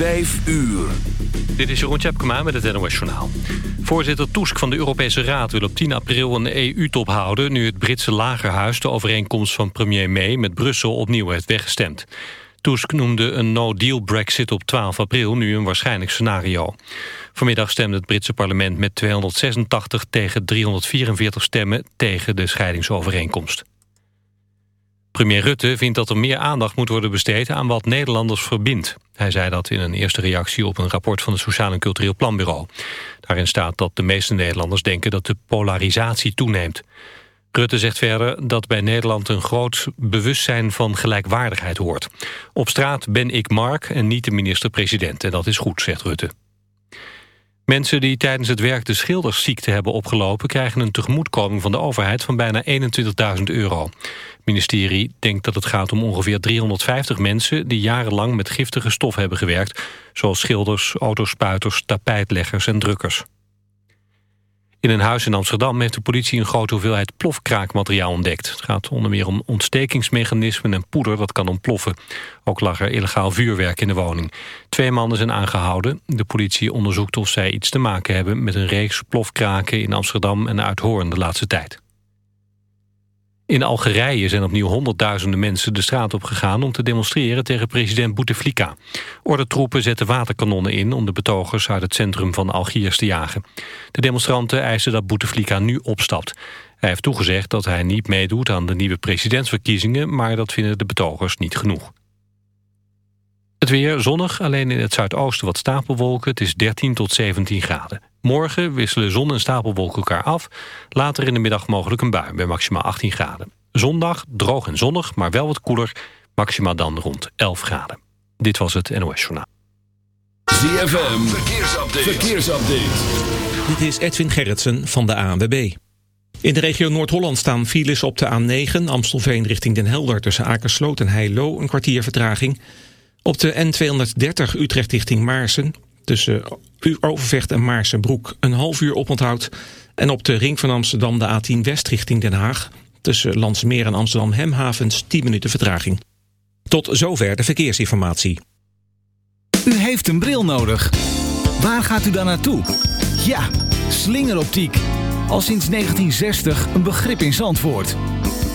Vijf uur. Dit is Jeroen Tjepkema met het NOS Journaal. Voorzitter Tusk van de Europese Raad wil op 10 april een EU-top houden... nu het Britse lagerhuis de overeenkomst van premier May met Brussel opnieuw heeft weggestemd. Tusk noemde een no-deal brexit op 12 april nu een waarschijnlijk scenario. Vanmiddag stemde het Britse parlement met 286 tegen 344 stemmen tegen de scheidingsovereenkomst. Premier Rutte vindt dat er meer aandacht moet worden besteed aan wat Nederlanders verbindt. Hij zei dat in een eerste reactie op een rapport van het Sociaal en Cultureel Planbureau. Daarin staat dat de meeste Nederlanders denken dat de polarisatie toeneemt. Rutte zegt verder dat bij Nederland een groot bewustzijn van gelijkwaardigheid hoort. Op straat ben ik Mark en niet de minister-president en dat is goed, zegt Rutte. Mensen die tijdens het werk de schildersziekte hebben opgelopen... krijgen een tegemoetkoming van de overheid van bijna 21.000 euro. Het ministerie denkt dat het gaat om ongeveer 350 mensen... die jarenlang met giftige stof hebben gewerkt... zoals schilders, autospuiters, tapijtleggers en drukkers. In een huis in Amsterdam heeft de politie een grote hoeveelheid plofkraakmateriaal ontdekt. Het gaat onder meer om ontstekingsmechanismen en poeder dat kan ontploffen. Ook lag er illegaal vuurwerk in de woning. Twee mannen zijn aangehouden. De politie onderzoekt of zij iets te maken hebben met een reeks plofkraken in Amsterdam en Uithoorn de laatste tijd. In Algerije zijn opnieuw honderdduizenden mensen de straat op gegaan... om te demonstreren tegen president Bouteflika. Ordentroepen zetten waterkanonnen in... om de betogers uit het centrum van Algiers te jagen. De demonstranten eisen dat Bouteflika nu opstapt. Hij heeft toegezegd dat hij niet meedoet aan de nieuwe presidentsverkiezingen... maar dat vinden de betogers niet genoeg. Het weer zonnig, alleen in het zuidoosten wat stapelwolken. Het is 13 tot 17 graden. Morgen wisselen zon en stapelwolken elkaar af. Later in de middag mogelijk een bui bij maximaal 18 graden. Zondag droog en zonnig, maar wel wat koeler. Maximaal dan rond 11 graden. Dit was het NOS Journaal. ZFM, verkeersupdate. verkeersupdate. Dit is Edwin Gerritsen van de ANWB. In de regio Noord-Holland staan files op de A9... Amstelveen richting Den Helder tussen Akersloot en Heilo... een kwartier vertraging... Op de N230 Utrecht richting Maarsen, tussen Overvecht en Maarsenbroek, een half uur oponthoud. En op de ring van Amsterdam de A10 West richting Den Haag, tussen Landsmeer en Amsterdam Hemhavens 10 minuten vertraging. Tot zover de verkeersinformatie. U heeft een bril nodig. Waar gaat u dan naartoe? Ja, slingeroptiek. Al sinds 1960 een begrip in Zandvoort.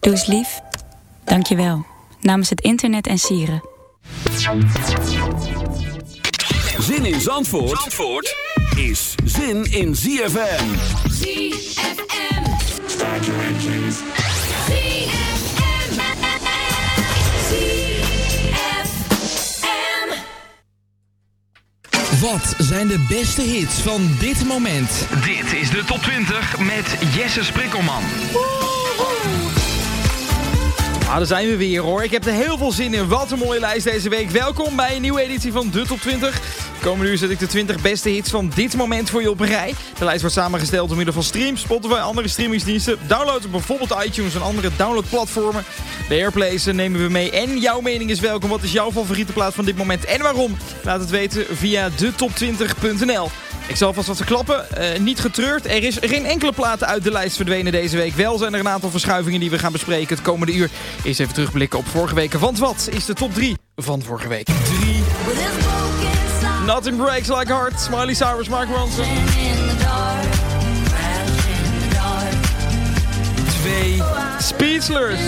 Doe eens lief. Dankjewel. Namens het internet en sieren. Zin in Zandvoort, Zandvoort is zin in ZFM. ZFM. Wat zijn de beste hits van dit moment? Dit is de top 20 met Jesse Sprikkelman. Ah, daar zijn we weer hoor. Ik heb er heel veel zin in. Wat een mooie lijst deze week. Welkom bij een nieuwe editie van de Top 20. Komende uur zet ik de 20 beste hits van dit moment voor je op een rij. De lijst wordt samengesteld door middel van streams, Spotify andere streamingsdiensten. Download op bijvoorbeeld iTunes en andere downloadplatformen. De airplays nemen we mee en jouw mening is welkom. Wat is jouw favoriete plaats van dit moment en waarom? Laat het weten via detop20.nl. Ik zal vast wat verklappen. Uh, niet getreurd. Er is geen enkele platen uit de lijst verdwenen deze week. Wel zijn er een aantal verschuivingen die we gaan bespreken het komende uur. Eerst even terugblikken op vorige week. Want wat is de top 3 van vorige week? 3. Nothing Breaks Like Heart. Smiley Cyrus, Mark Ronson. 2. Speechless.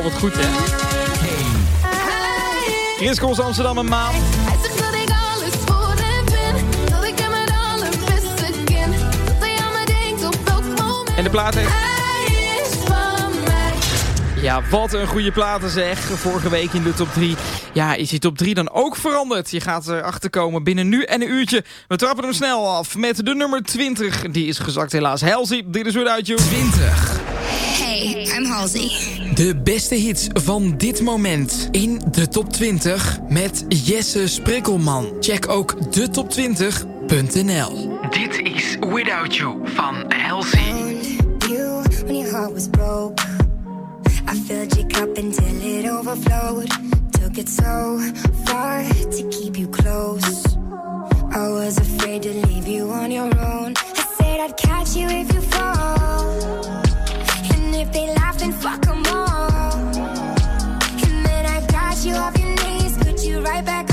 Oh, wat goed, hè? Chris Kools Amsterdam en Maan. En de plaat heeft... Ja, wat een goede platen zeg. Vorige week in de top 3. Ja, is die top 3 dan ook veranderd? Je gaat erachter komen binnen nu en een uurtje. We trappen hem snel af met de nummer 20. Die is gezakt helaas. Halsey, dit is Without You. 20. Hey, I'm Halsey. De beste hits van dit moment in de top 20 met Jesse Sprikkelman. Check ook detop20.nl. Dit is Without You van Halsey. You when your heart was broke. I filled your cup until it overflowed. Took it so far to keep you close. I was afraid to leave you on your own. I said I'd catch you if you fall. If they laugh, then fuck them all. And then I got you off your knees, put you right back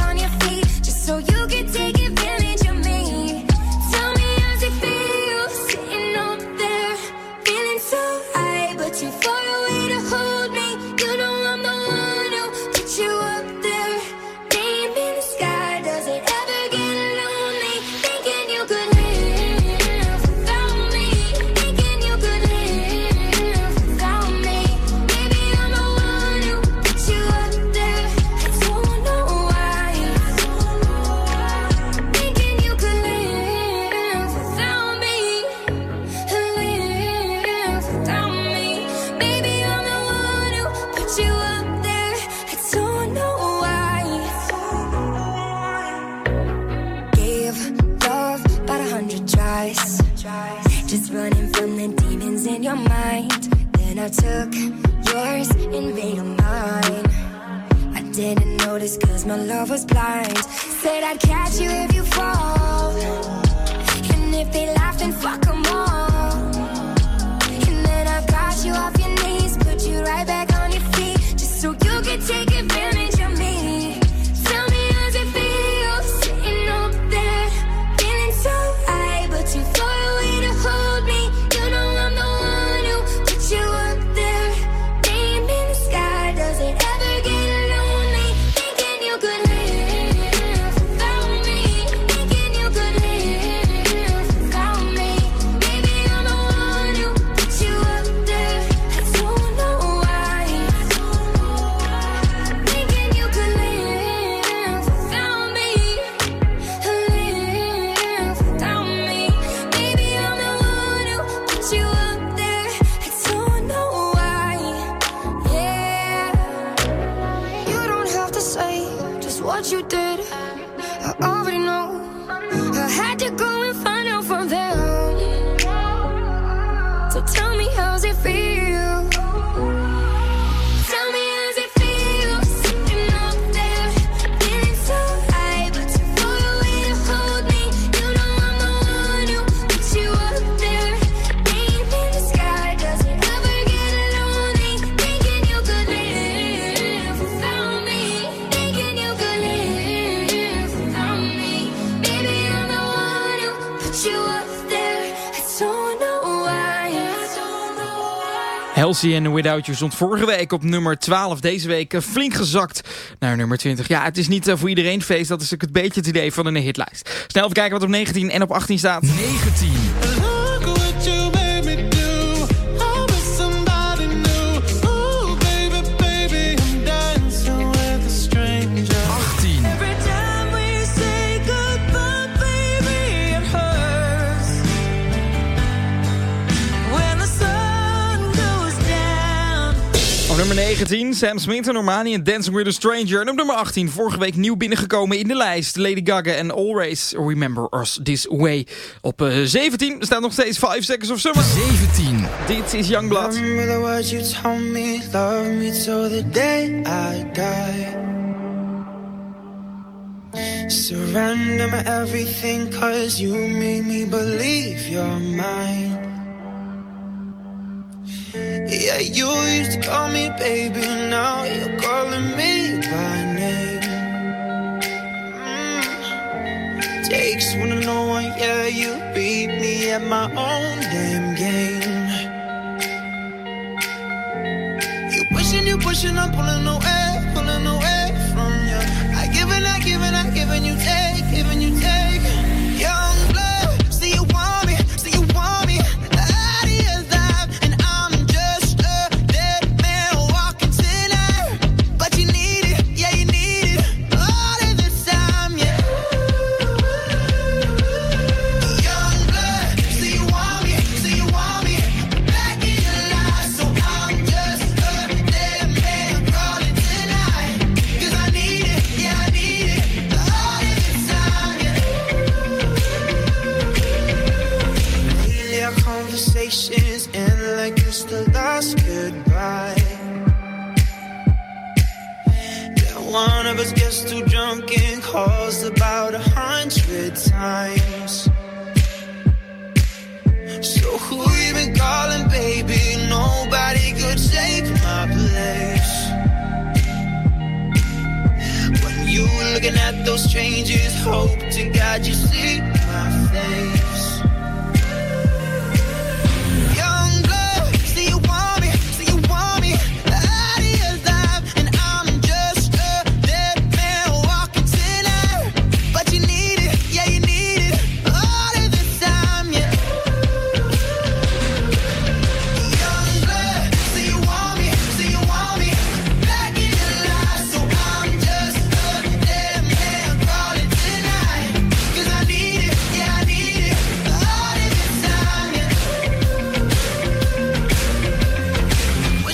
you did. Halsey en Without You stond vorige week op nummer 12. Deze week eh, flink gezakt naar nummer 20. Ja, het is niet eh, voor iedereen feest. Dat is ook het beetje het idee van een hitlijst. Snel even kijken wat op 19 en op 18 staat. 19. nummer 19, Sam Smith en Normani en Dancing with a Stranger. En op nummer 18, vorige week nieuw binnengekomen in de lijst. Lady Gaga en Always Remember Us This Way. Op uh, 17 staat nog steeds 5 Seconds of Summer. 17. Dit is Youngblood. Remember what you told me, love me till the day I die. Surrender everything, cause you made me believe you're mine. Yeah, you used to call me baby, now you're calling me by name. Mm. Takes one to know one, yeah, you beat me at my own damn game. You pushing, you pushing, I'm pulling away, pulling away from you. I give and I give and I give and you take, giving you take.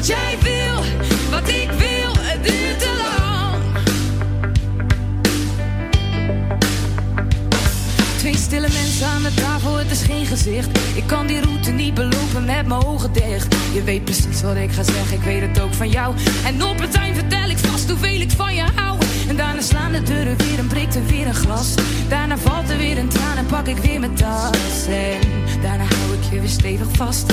Wat jij wil, wat ik wil. Het duurt te lang. Twee stille mensen aan de tafel, het is geen gezicht. Ik kan die route niet belopen met mijn ogen dicht. Je weet precies wat ik ga zeggen, ik weet het ook van jou. En op het eind vertel ik vast hoeveel ik van je hou. En daarna slaan de deuren weer en breekt er weer een glas. Daarna valt er weer een traan en pak ik weer mijn tas. En daarna hou ik je weer stevig vast.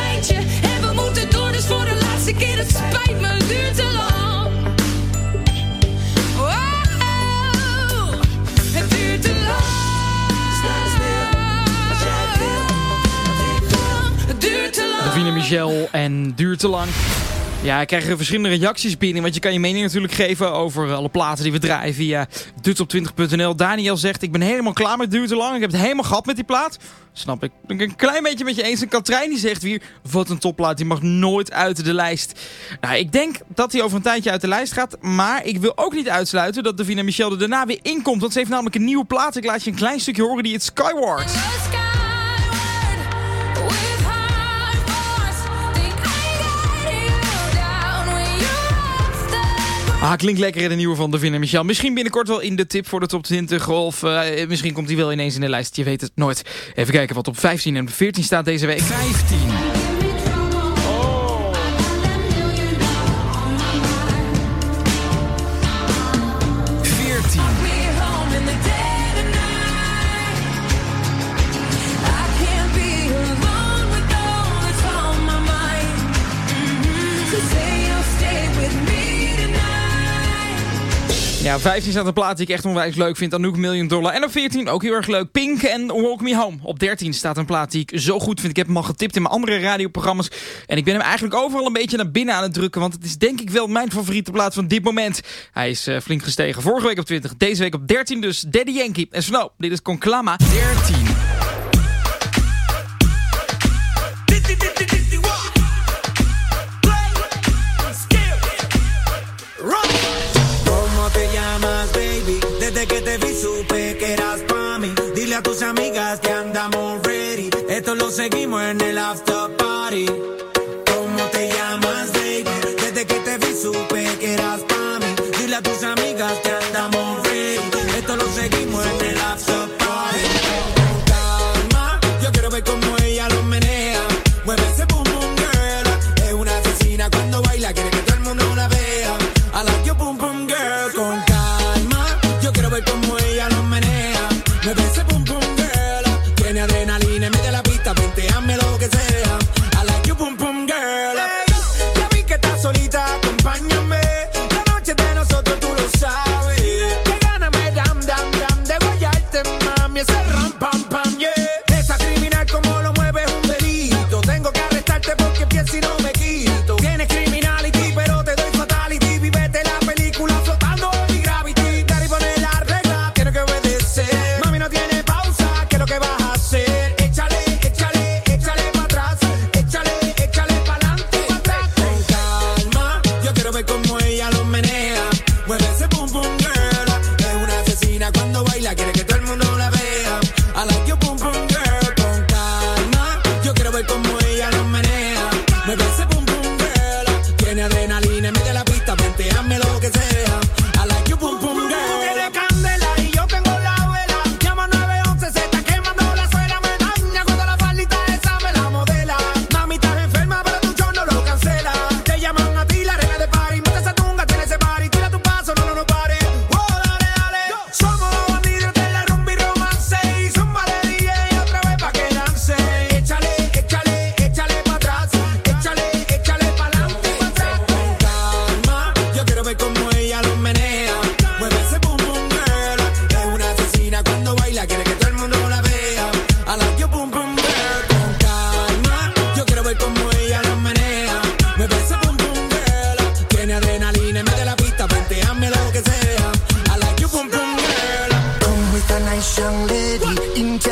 Laatste keer. Het spijt me, duurt te lang. Wow, het duurt te lang. Het duurt te lang. Davina Michel en duurt te lang. Ja, ik krijg er verschillende reacties binnen. Want je kan je mening natuurlijk geven over alle platen die we draaien via dutop20.nl. Daniel zegt, ik ben helemaal klaar met duurt te lang. Ik heb het helemaal gehad met die plaat. Snap ik. Ben een klein beetje met je eens. En Katrijn die zegt weer, wat een topplaat. Die mag nooit uit de lijst. Nou, ik denk dat hij over een tijdje uit de lijst gaat. Maar ik wil ook niet uitsluiten dat Davina Michel er daarna weer inkomt. Want ze heeft namelijk een nieuwe plaat. Ik laat je een klein stukje horen die het Skyward. Ah, klinkt lekker in de nieuwe van Davina Michel. Misschien binnenkort wel in de tip voor de top 20. Of uh, misschien komt hij wel ineens in de lijst. Je weet het nooit. Even kijken wat op 15 en 14 staat deze week. 15. Ja, 15 staat een plaat die ik echt onwijs leuk vind. Anouk Million Dollar. En op 14 ook heel erg leuk. Pink en Walk Me Home. Op 13 staat een plaat die ik zo goed vind. Ik heb hem al getipt in mijn andere radioprogramma's. En ik ben hem eigenlijk overal een beetje naar binnen aan het drukken. Want het is denk ik wel mijn favoriete plaat van dit moment. Hij is uh, flink gestegen. Vorige week op 20. Deze week op 13 dus. Daddy Yankee. En Snow. Dit is Conclama. 13. Tus amigas que andamos ready. Esto lo seguimos en el after party. ¿Cómo te llamas, baby? Desde que te vi supe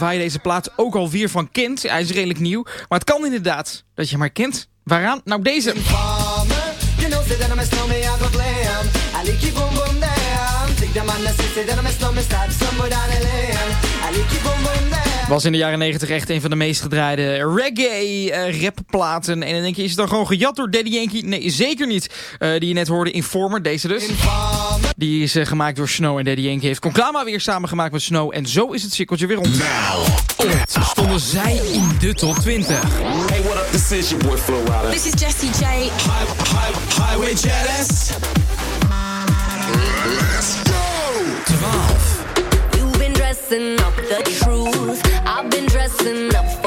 Waar je deze plaat ook alweer van kent. Hij is redelijk nieuw, maar het kan inderdaad dat je hem herkent. Waaraan? Nou deze. Was in de jaren 90 echt een van de meest gedraaide reggae eh. En dan denk je, is het dan gewoon gejat door Daddy Yankee? Nee, zeker niet. Eh, die je net hoorde, Informer, deze dus. Die is eh, gemaakt door Snow en Daddy Yankee. Heeft Conclama weer samengemaakt met Snow. En zo is het cirkeltje weer rond. Ooit stonden zij in de top 20. Hey, what up? This is your boy Flo Rida. This is Jessie J. Highway Jealous. Let's go. 12. You've been dressing up the been dressing up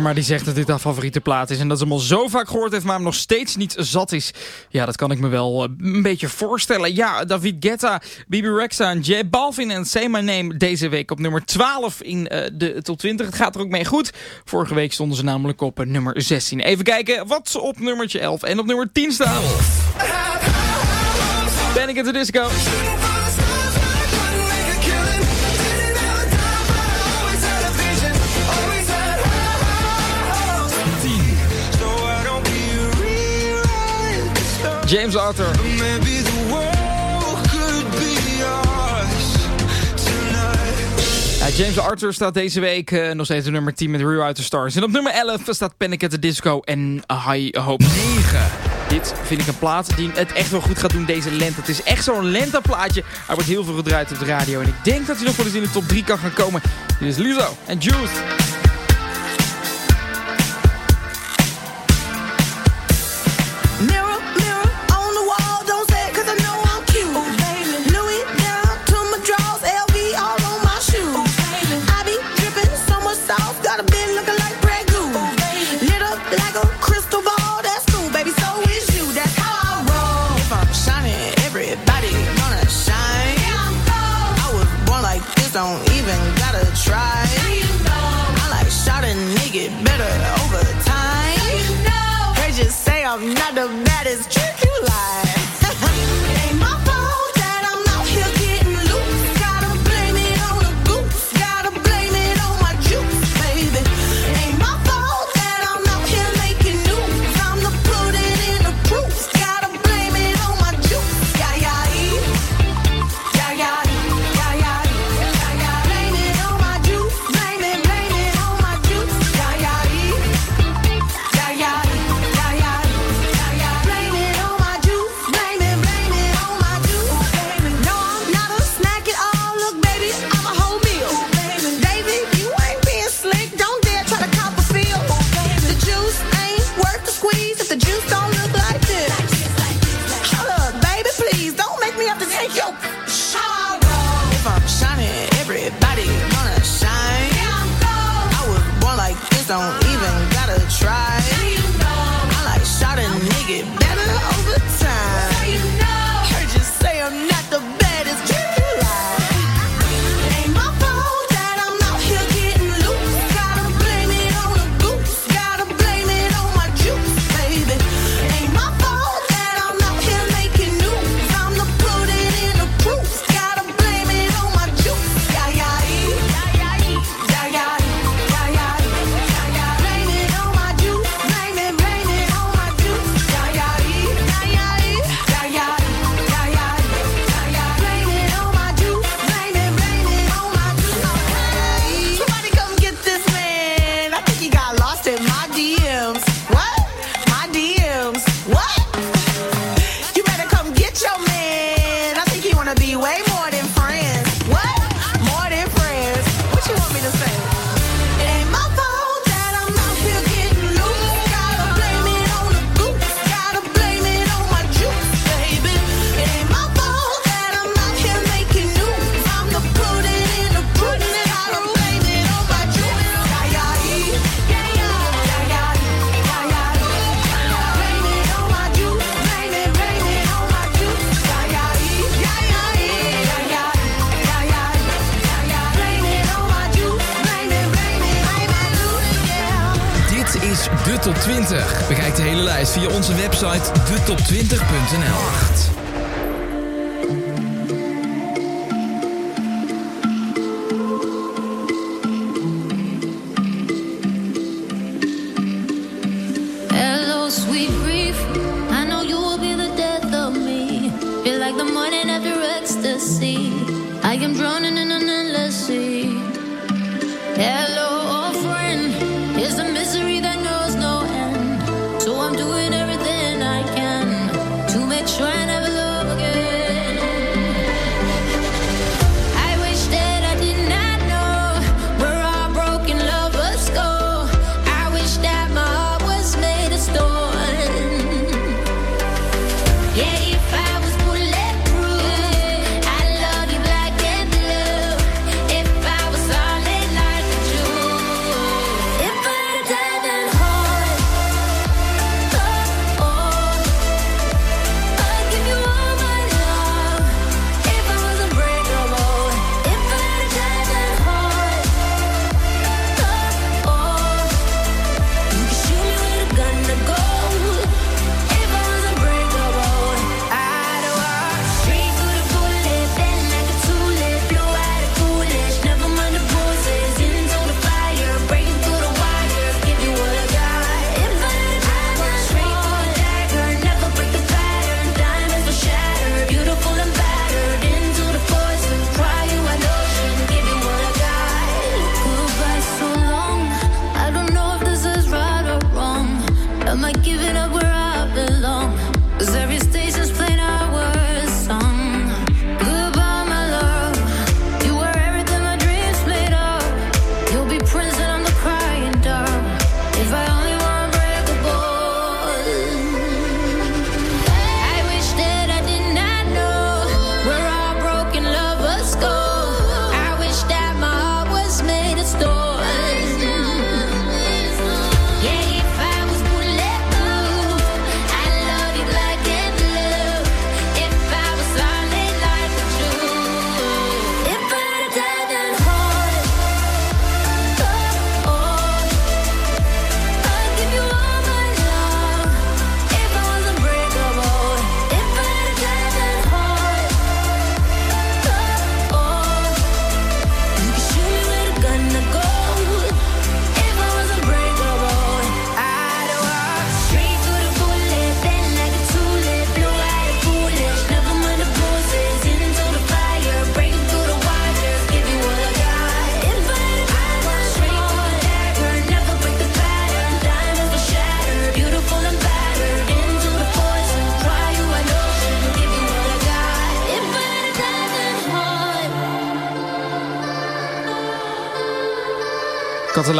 Irma die zegt dat dit haar favoriete plaat is. En dat ze hem al zo vaak gehoord heeft, maar hem nog steeds niet zat is. Ja, dat kan ik me wel eh, een beetje voorstellen. Ja, David Guetta, Bibi Rexa en J Balvin en Say My Name deze week op nummer 12 in eh, de top 20. Het gaat er ook mee goed. Vorige week stonden ze namelijk op eh, nummer 16. Even kijken wat ze op nummertje 11 en op nummer 10 staan. Panic at the Disco. James Arthur. James Arthur staat deze week eh, nog steeds op nummer 10 met Real Outer Stars. En op nummer 11 staat Panic at the Disco en High Hope 9. Dit vind ik een plaat die het echt wel goed gaat doen deze lente. Het is echt zo'n lenteplaatje. Hij wordt heel veel gedraaid op de radio. En ik denk dat hij nog wel eens in de top 3 kan gaan komen. Dit is Lizzo en Juice.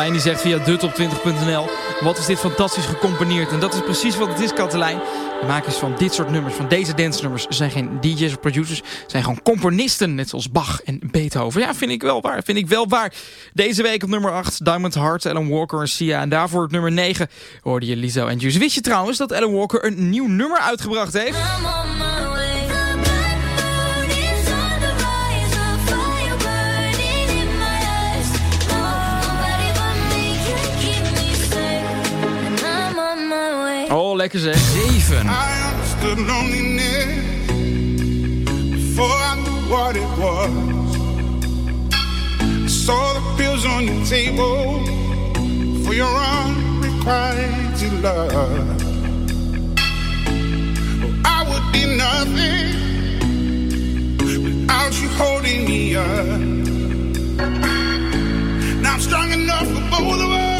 Katelijn die zegt via detop20.nl... Wat is dit fantastisch gecomponeerd. En dat is precies wat het is, Katelijn. De makers van dit soort nummers, van deze dance nummers... zijn geen DJ's of producers, zijn gewoon componisten. Net zoals Bach en Beethoven. Ja, vind ik wel waar. Vind ik wel waar. Deze week op nummer 8, Diamond Heart, Alan Walker en Sia. En daarvoor op nummer 9 hoorde je Lizzo en Juice. Wist je trouwens dat Alan Walker een nieuw nummer uitgebracht heeft? Lekker zeg. 7. I understood loneliness before I knew what it was. Saw the pills on table for your love. I would be nothing without you holding me up. Now I'm strong enough for both of us.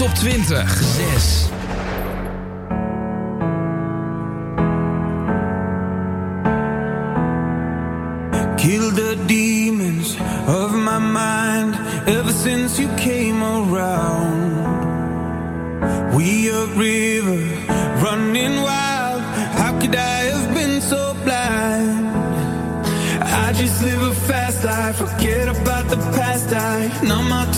Top 20. 6. Kill the demons of my mind ever since you came around. We a river running wild. How could I have been so blind? I just live a fast life, forget about the past. I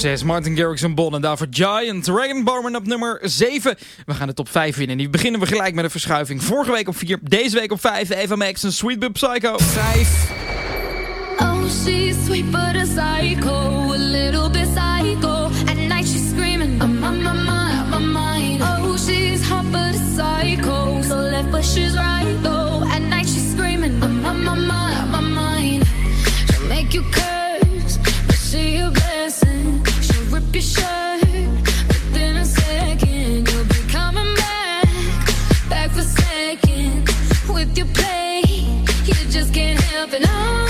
6. Martin Garrix en Bon en daarvoor Giant. Dragon Barman op nummer 7. We gaan de top 5 winnen. Die beginnen we gelijk met een verschuiving. Vorige week op 4, deze week op 5. Eva Max en Sweet Bub Psycho. 5. Oh, sweet but psycho. with your play. You just can't help it. Oh.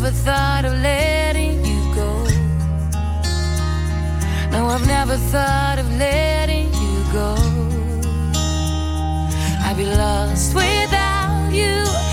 never thought of letting you go. No, I've never thought of letting you go. I'd be lost without you.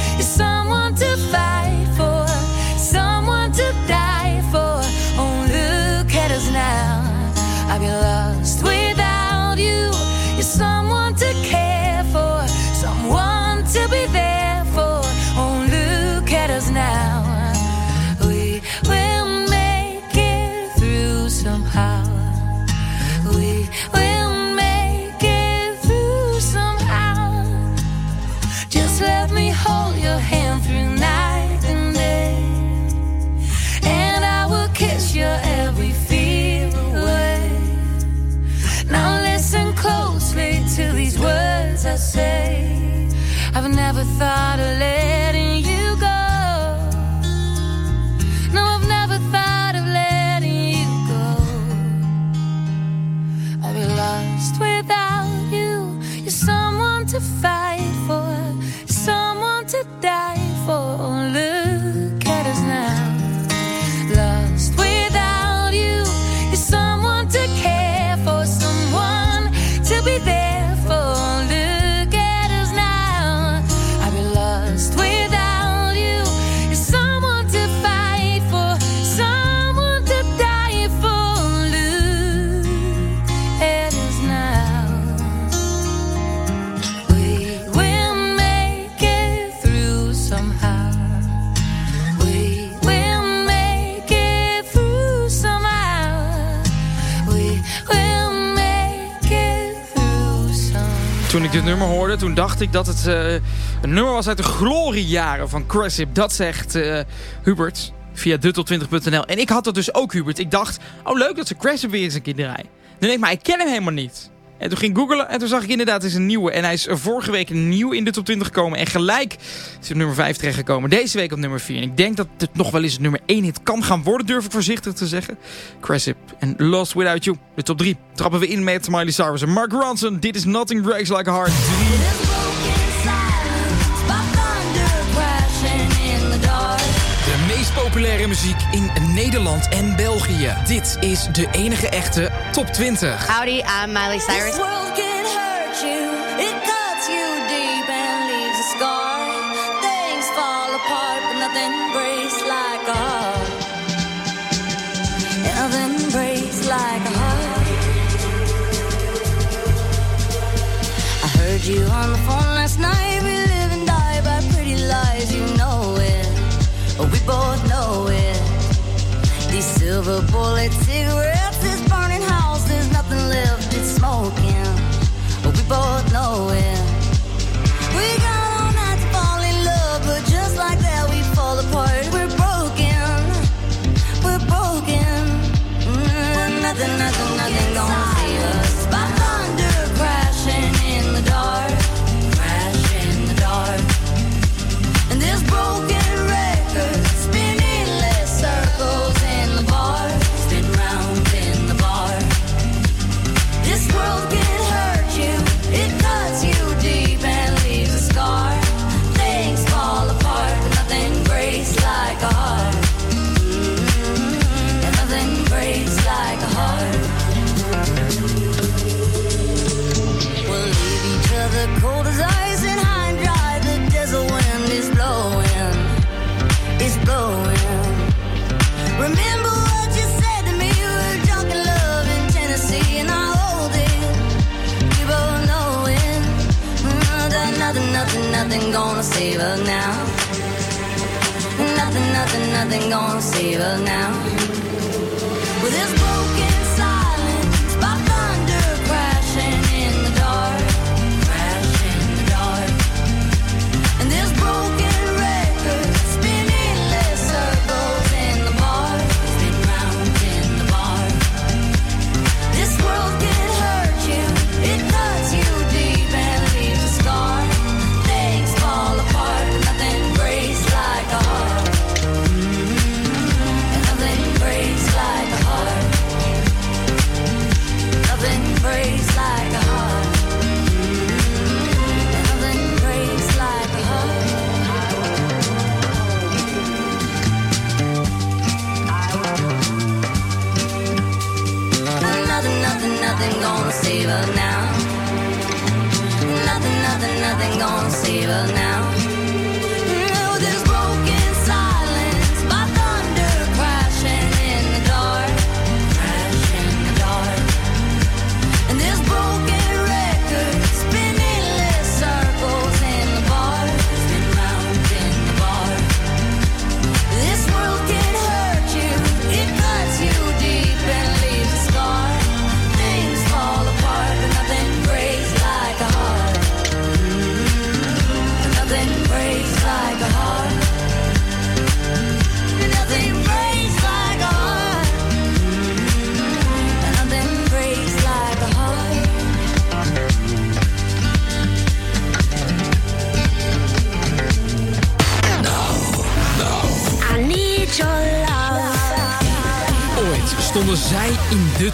Toen ik dit nummer hoorde, toen dacht ik dat het eh, een nummer was uit de gloriejaren van Cressip. Dat zegt eh, Hubert via duttel20.nl. En ik had dat dus ook, Hubert. Ik dacht, oh leuk dat ze Cressip weer eens een keer draaien. Dan denk ik, maar ik ken hem helemaal niet. En toen ging ik en toen zag ik inderdaad, het is een nieuwe. En hij is vorige week nieuw in de top 20 gekomen. En gelijk is op nummer 5 terechtgekomen. Deze week op nummer 4. En ik denk dat het nog wel eens nummer 1 hit kan gaan worden, durf ik voorzichtig te zeggen. Cressip en Lost Without You. De top 3 trappen we in met Miley Cyrus en Mark Ronson. Dit is Nothing Breaks Like a Heart 3. populaire muziek in Nederland en België. Dit is de enige echte Top 20. Howdy, I'm Miley Cyrus. silver bullets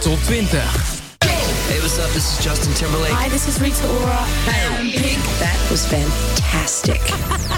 Top 20. Hey, what's up? This is Justin Timberlake. Hi, this is Rita Ora. Hey, Pink. That was fantastic.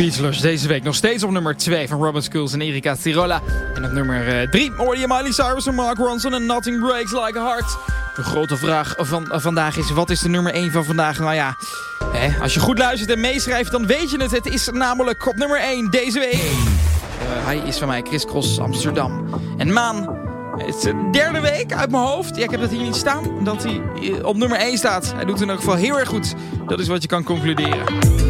Speechless. Deze week nog steeds op nummer 2 van Robin Schools en Erika Tirola. En op nummer 3 hoorde je Miley Cyrus en Mark Ronson en Nothing Breaks Like a Heart. De grote vraag van uh, vandaag is, wat is de nummer 1 van vandaag? Nou ja, hè, als je goed luistert en meeschrijft, dan weet je het. Het is namelijk op nummer 1 deze week. Uh, hij is van mij Chris Cross Amsterdam. En Maan, het is de derde week uit mijn hoofd. Ja, ik heb dat hier niet staan, dat hij op nummer 1 staat. Hij doet in elk geval heel erg goed. Dat is wat je kan concluderen.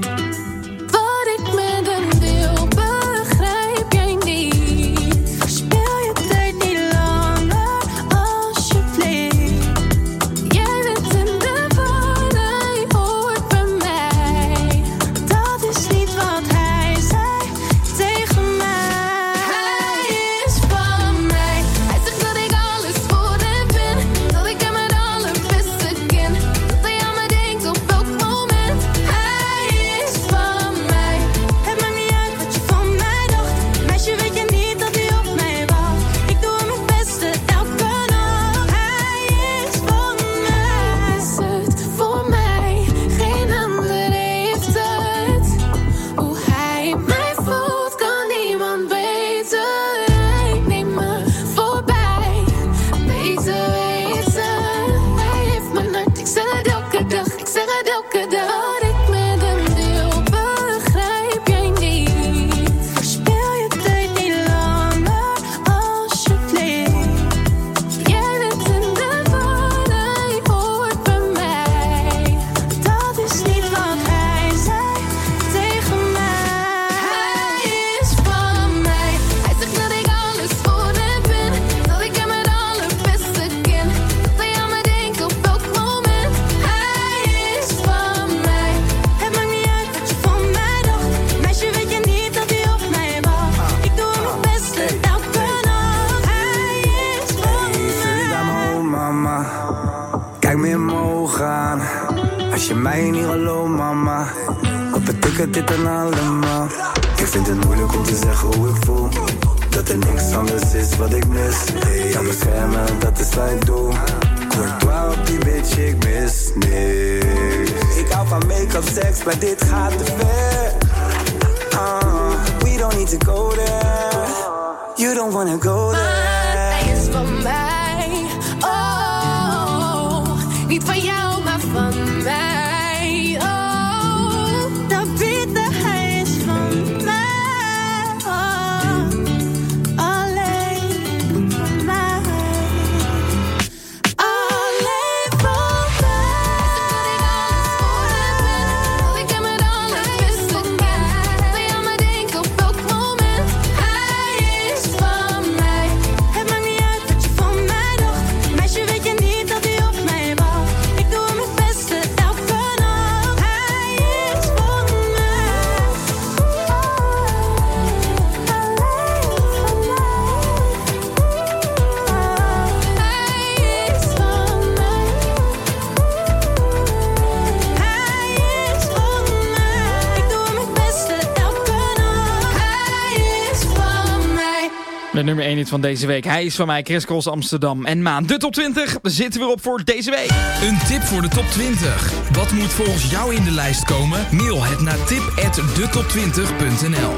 Van deze week. Hij is van mij, Chris Cross Amsterdam en Maan. De top 20 zitten we op voor deze week. Een tip voor de top 20. Wat moet volgens jou in de lijst komen? Mail het naar tip@detop20.nl.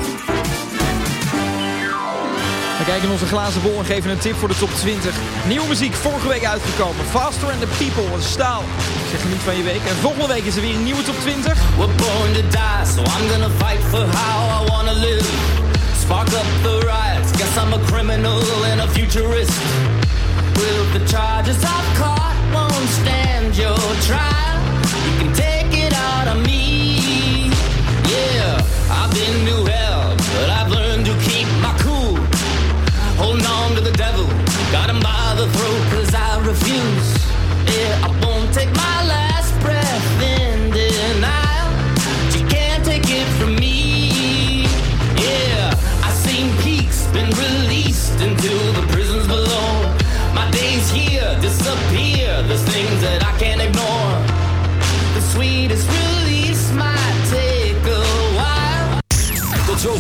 We kijken in onze glazen bol en geven een tip voor de top 20. Nieuwe muziek, vorige week uitgekomen. Faster and the People, een staal. Ik zeg geniet van je week. En volgende week is er weer een nieuwe top 20. We're born to die, so I'm gonna fight for how I wanna live. Spark up the riots, guess I'm a criminal and a futurist. Will the charges I've caught won't stand your trial? You can take it out of me. Yeah, I've been to